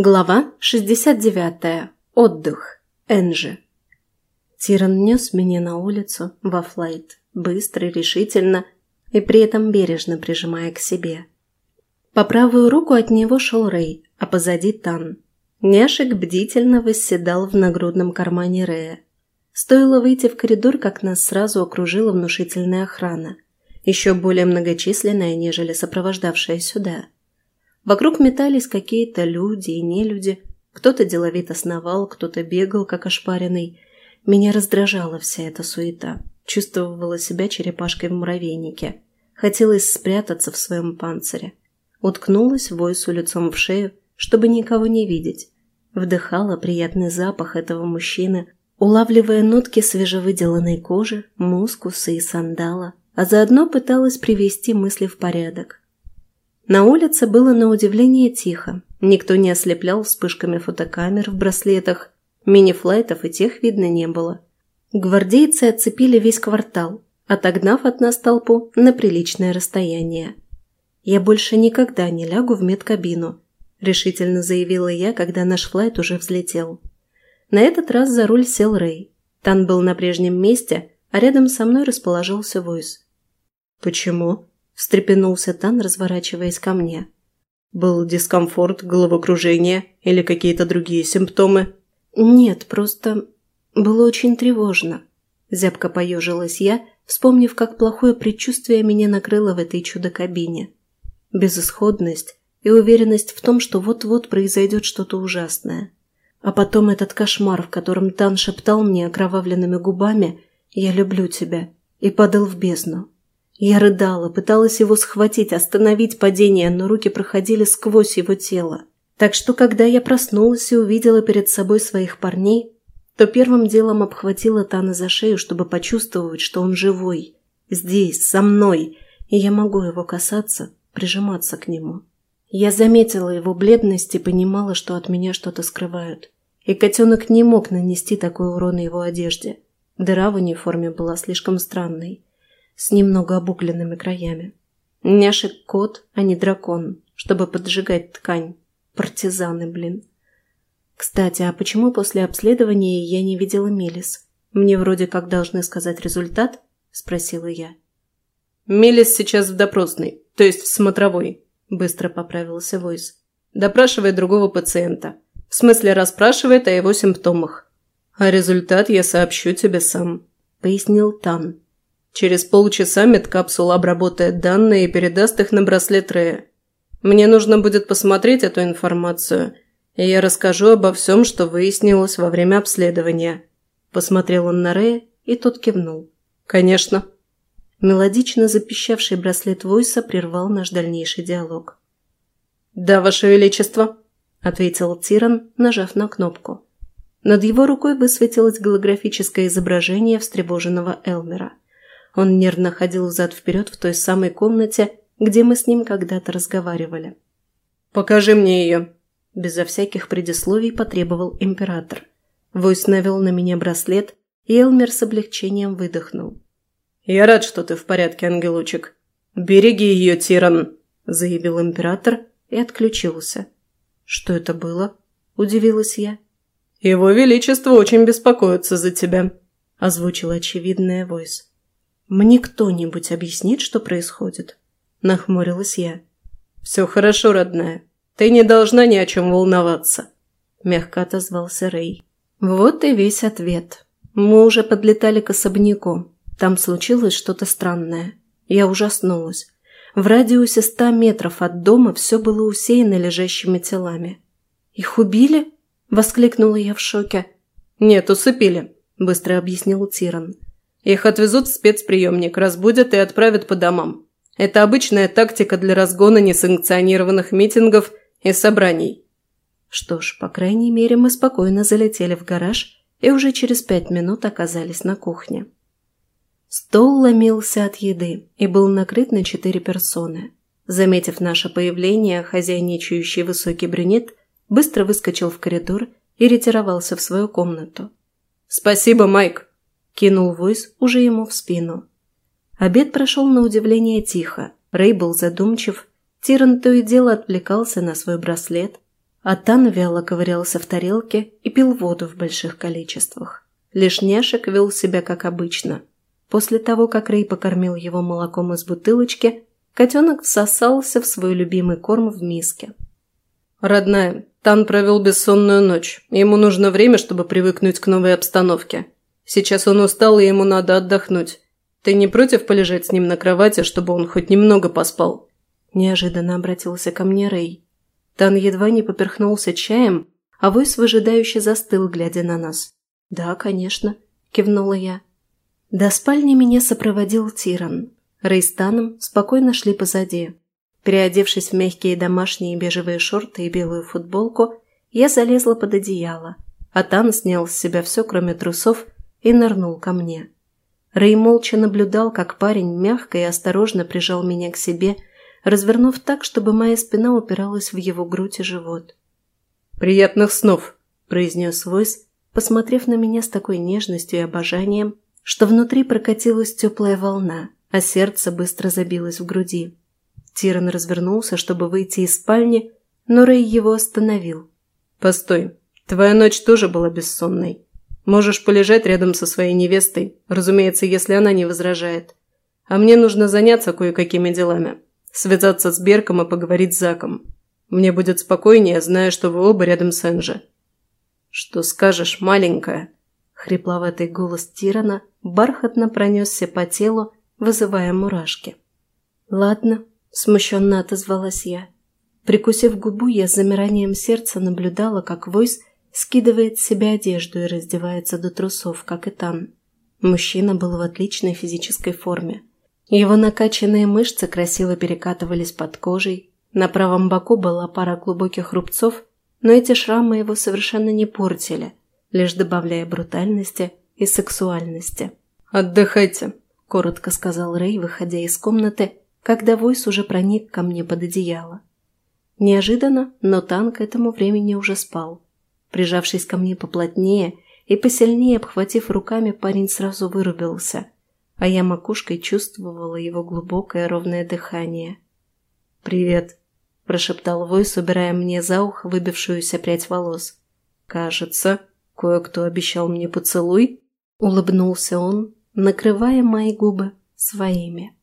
Глава 69. Отдых. Энжи. Тиран нес меня на улицу во флайт, быстро и решительно, и при этом бережно прижимая к себе. По правую руку от него шел Рэй, а позади Тан. Няшек бдительно восседал в нагрудном кармане Рэя. Стоило выйти в коридор, как нас сразу окружила внушительная охрана, еще более многочисленная, нежели сопровождавшая сюда – Вокруг метались какие-то люди и нелюди. Кто-то деловито сновал, кто-то бегал, как ошпаренный. Меня раздражала вся эта суета. Чувствовала себя черепашкой в муравейнике. Хотелось спрятаться в своем панцире. Уткнулась Войсу лицом в шею, чтобы никого не видеть. Вдыхала приятный запах этого мужчины, улавливая нотки свежевыделанной кожи, мускуса и сандала, а заодно пыталась привести мысли в порядок. На улице было на удивление тихо. Никто не ослеплял вспышками фотокамер в браслетах. Мини-флайтов и тех видно не было. Гвардейцы оцепили весь квартал, отогнав от нас толпу на приличное расстояние. «Я больше никогда не лягу в медкабину», – решительно заявила я, когда наш флайт уже взлетел. На этот раз за руль сел Рэй. Тан был на прежнем месте, а рядом со мной расположился Войс. «Почему?» Встрепенулся Тан, разворачиваясь ко мне. «Был дискомфорт, головокружение или какие-то другие симптомы?» «Нет, просто было очень тревожно», – зябко поежилась я, вспомнив, как плохое предчувствие меня накрыло в этой чудо-кабине. Безысходность и уверенность в том, что вот-вот произойдет что-то ужасное. А потом этот кошмар, в котором Тан шептал мне окровавленными губами «Я люблю тебя» и падал в бездну. Я рыдала, пыталась его схватить, остановить падение, но руки проходили сквозь его тело. Так что, когда я проснулась и увидела перед собой своих парней, то первым делом обхватила Тана за шею, чтобы почувствовать, что он живой, здесь, со мной, и я могу его касаться, прижиматься к нему. Я заметила его бледность и понимала, что от меня что-то скрывают. И котенок не мог нанести такой урон его одежде. Дыра в униформе была слишком странной с немного обугленными краями. Няшек кот, а не дракон, чтобы поджигать ткань. Партизаны, блин. Кстати, а почему после обследования я не видела Мелис? Мне вроде как должны сказать результат? Спросила я. Мелис сейчас в допросной, то есть в смотровой, быстро поправился Войс. Допрашивает другого пациента. В смысле, расспрашивает о его симптомах. А результат я сообщу тебе сам, пояснил Тан. Через полчаса медкапсула обработает данные и передаст их на браслет Рея. Мне нужно будет посмотреть эту информацию, и я расскажу обо всем, что выяснилось во время обследования». Посмотрел он на Рея, и тот кивнул. «Конечно». Мелодично запищавший браслет Войса прервал наш дальнейший диалог. «Да, Ваше Величество», – ответил Тиран, нажав на кнопку. Над его рукой высветилось голографическое изображение встревоженного Элмера – он нервно ходил взад-вперед в той самой комнате, где мы с ним когда-то разговаривали. «Покажи мне ее!» Безо всяких предисловий потребовал император. Войс навел на меня браслет, и Элмер с облегчением выдохнул. «Я рад, что ты в порядке, ангелочек. Береги ее, тиран!» – заявил император и отключился. «Что это было?» – удивилась я. «Его Величество очень беспокоится за тебя», – озвучил очевидное Войс. «Мне кто-нибудь объяснит, что происходит?» – нахмурилась я. «Все хорошо, родная. Ты не должна ни о чем волноваться», – мягко отозвался Рэй. Вот и весь ответ. Мы уже подлетали к особняку. Там случилось что-то странное. Я ужаснулась. В радиусе ста метров от дома все было усеяно лежащими телами. «Их убили?» – воскликнула я в шоке. «Нет, усыпили», – быстро объяснил Тиран. Их отвезут в спецприемник, разбудят и отправят по домам. Это обычная тактика для разгона несанкционированных митингов и собраний. Что ж, по крайней мере, мы спокойно залетели в гараж и уже через пять минут оказались на кухне. Стол ломился от еды и был накрыт на четыре персоны. Заметив наше появление, хозяйничающий высокий брюнет быстро выскочил в коридор и ретировался в свою комнату. «Спасибо, Майк!» Кинул Войс уже ему в спину. Обед прошел на удивление тихо. Рэй был задумчив. Тиран то и дело отвлекался на свой браслет. А Тан вяло ковырялся в тарелке и пил воду в больших количествах. Лишь вел себя как обычно. После того, как Рэй покормил его молоком из бутылочки, котенок всосался в свой любимый корм в миске. «Родная, Тан провел бессонную ночь. Ему нужно время, чтобы привыкнуть к новой обстановке. Сейчас он устал, и ему надо отдохнуть. Ты не против полежать с ним на кровати, чтобы он хоть немного поспал?» Неожиданно обратился ко мне Рэй. Тан едва не поперхнулся чаем, а Войс выжидающе застыл, глядя на нас. «Да, конечно», – кивнула я. До спальни меня сопроводил Тиран. Рэй с Таном спокойно шли позади. Переодевшись в мягкие домашние бежевые шорты и белую футболку, я залезла под одеяло, а Тан снял с себя все, кроме трусов, и нырнул ко мне. Рэй молча наблюдал, как парень мягко и осторожно прижал меня к себе, развернув так, чтобы моя спина упиралась в его грудь и живот. «Приятных снов!» – произнес Войс, посмотрев на меня с такой нежностью и обожанием, что внутри прокатилась теплая волна, а сердце быстро забилось в груди. Тиран развернулся, чтобы выйти из спальни, но Рэй его остановил. «Постой, твоя ночь тоже была бессонной. Можешь полежать рядом со своей невестой, разумеется, если она не возражает. А мне нужно заняться кое-какими делами. Связаться с Берком и поговорить с Заком. Мне будет спокойнее, зная, что вы оба рядом с Энджи». «Что скажешь, маленькая?» Хрипловатый голос Тирана бархатно пронесся по телу, вызывая мурашки. «Ладно», – смущенно отозвалась я. Прикусив губу, я с замиранием сердца наблюдала, как Войс скидывает с себя одежду и раздевается до трусов, как и Тан. Мужчина был в отличной физической форме. Его накачанные мышцы красиво перекатывались под кожей, на правом боку была пара глубоких рубцов, но эти шрамы его совершенно не портили, лишь добавляя брутальности и сексуальности. «Отдыхайте», – коротко сказал Рэй, выходя из комнаты, когда Войс уже проник ко мне под одеяло. Неожиданно, но Тан к этому времени уже спал. Прижавшись ко мне поплотнее и посильнее обхватив руками, парень сразу вырубился, а я макушкой чувствовала его глубокое ровное дыхание. «Привет», – прошептал Войс, убирая мне за ухо выбившуюся прядь волос. «Кажется, кое-кто обещал мне поцелуй», – улыбнулся он, накрывая мои губы своими.